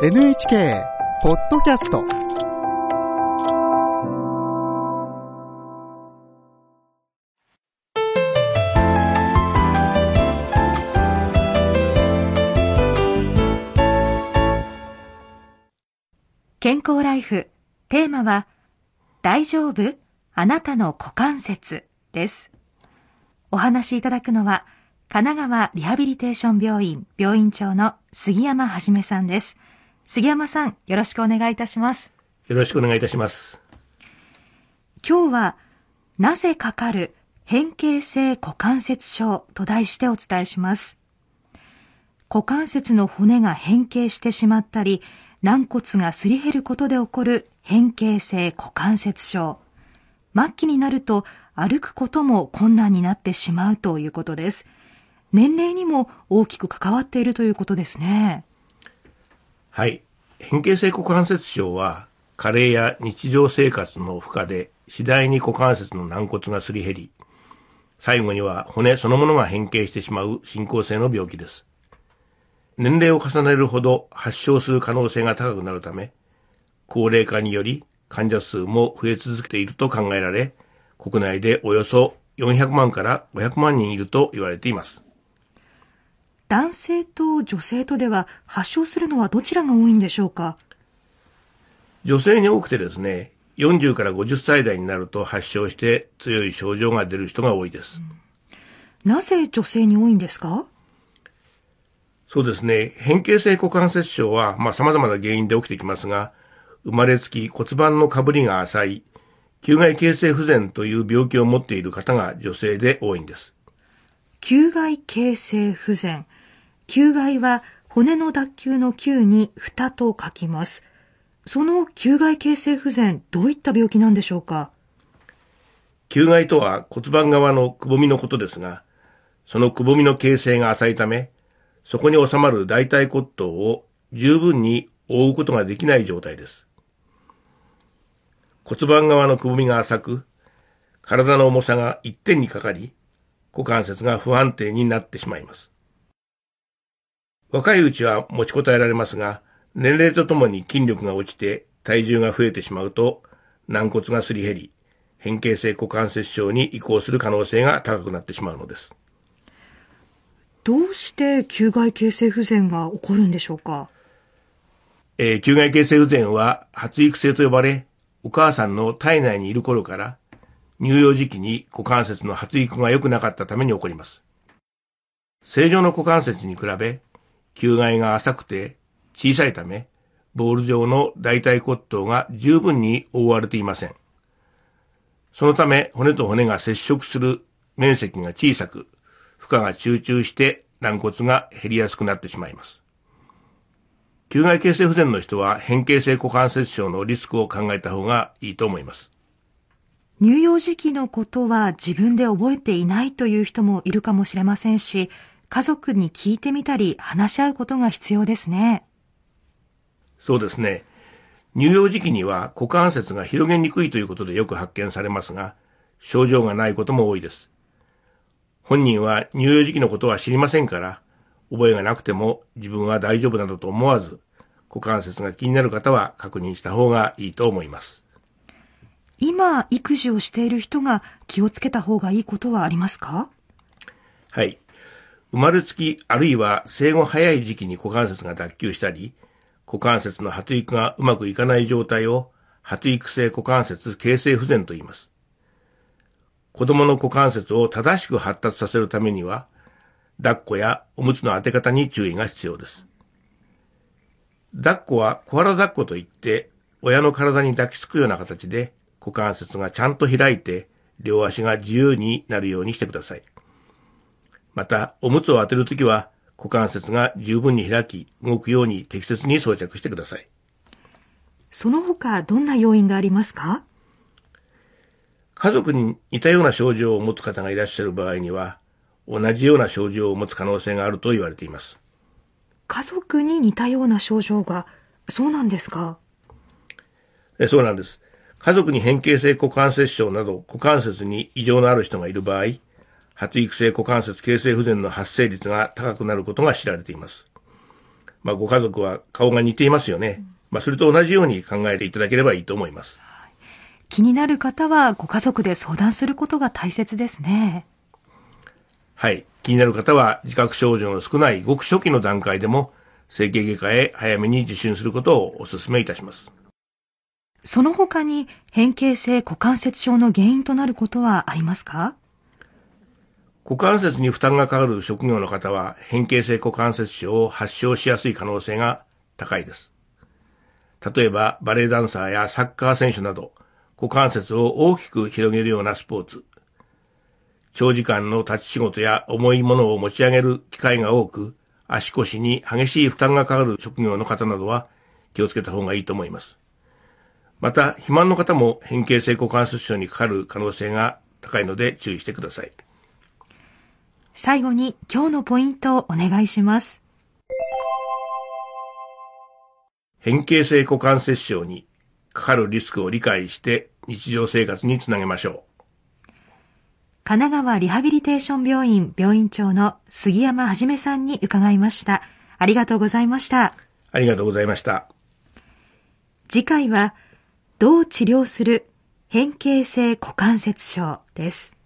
NHK ポッドキャスト。健康ライフテーマは大丈夫？あなたの股関節です。お話しいただくのは神奈川リハビリテーション病院病院長の杉山はじめさんです。杉山さんよろしくお願いいたします。よろしくお願いいたします。今日はなぜかかる変形性股関節症と題してお伝えします。股関節の骨が変形してしまったり軟骨がすり減ることで起こる変形性股関節症。末期になると歩くことも困難になってしまうということです。年齢にも大きく関わっているということですねはい。変形性股関節症は、加齢や日常生活の負荷で次第に股関節の軟骨がすり減り、最後には骨そのものが変形してしまう進行性の病気です。年齢を重ねるほど発症する可能性が高くなるため、高齢化により患者数も増え続けていると考えられ、国内でおよそ400万から500万人いると言われています。男性と女性とでは発症するのはどちらが多いんでしょうか？女性に多くてですね、40から50歳代になると発症して強い症状が出る人が多いです。なぜ女性に多いんですか？そうですね、変形性股関節症は、まあ、様々な原因で起きてきますが、生まれつき骨盤のかぶりが浅い、球外形成不全という病気を持っている方が女性で多いんです。球外形成不全。球外は骨の脱臼の球に蓋と書きます。その球外形成不全、どういった病気なんでしょうか？球外とは骨盤側のくぼみのことですが、そのくぼみの形成が浅いため、そこに収まる大腿骨頭を十分に覆うことができない状態です。骨盤側のくぼみが浅く、体の重さが一点にかかり、股関節が不安定になってしまいます。若いうちは持ちこたえられますが、年齢とともに筋力が落ちて体重が増えてしまうと、軟骨がすり減り、変形性股関節症に移行する可能性が高くなってしまうのです。どうして球外形成不全が起こるんでしょうか？えー、球外形成不全は発育性と呼ばれ、お母さんの体内にいる頃から、乳幼児期に股関節の発育が良くなかったために起こります。正常の股関節に比べ、球外が浅くて小さいため、ボール状の大腿骨頭が十分に覆われていません。そのため、骨と骨が接触する面積が小さく、負荷が集中して軟骨が減りやすくなってしまいます。球外形成不全の人は変形性股関節症のリスクを考えた方がいいと思います。乳幼児期のことは自分で覚えていないという人もいるかもしれませんし、家族に聞いてみたり話し合うことが必要ですね。そうですね。乳幼児期には股関節が広げにくいということでよく発見されますが、症状がないことも多いです。本人は乳幼児期のことは知りませんから、覚えがなくても自分は大丈夫などと思わず、股関節が気になる方は確認した方がいいと思います。今、育児をしている人が気をつけた方がいいことはありますか？はい。生まれつきあるいは生後早い時期に股関節が脱臼したり、股関節の発育がうまくいかない状態を発育性股関節形成不全と言います。子供の股関節を正しく発達させるためには、抱っこやおむつの当て方に注意が必要です。抱っこは小腹抱っこといって、親の体に抱きつくような形で股関節がちゃんと開いて、両足が自由になるようにしてください。また、おむつを当てるときは、股関節が十分に開き、動くように適切に装着してください。その他どんな要因がありますか？家族に似たような症状を持つ方がいらっしゃる場合には、同じような症状を持つ可能性があると言われています。家族に似たような症状が、そうなんですか？えそうなんです。家族に変形性股関節症など股関節に異常のある人がいる場合、発育性股関節形成不全の発生率が高くなることが知られています。まあ、ご家族は顔が似ていますよね。まあ、それと同じように考えていただければいいと思います。気になる方はご家族で相談することが大切ですね。はい。気になる方は自覚症状の少ないごく初期の段階でも整形外科へ早めに受診することをお勧めいたします。その他に変形性股関節症の原因となることはありますか？股関節に負担がかかる職業の方は変形性股関節症を発症しやすい可能性が高いです。例えばバレエダンサーやサッカー選手など股関節を大きく広げるようなスポーツ、長時間の立ち仕事や重いものを持ち上げる機会が多く、足腰に激しい負担がかかる職業の方などは気をつけた方がいいと思います。また、肥満の方も変形性股関節症にかかる可能性が高いので注意してください。最後に今日のポイントをお願いします。変形性股関節症にかかるリスクを理解して日常生活につなげましょう。神奈川リハビリテーション病院病院長の杉山はじめさんに伺いました。ありがとうございました。ありがとうございました。次回は、どう治療する変形性股関節症です。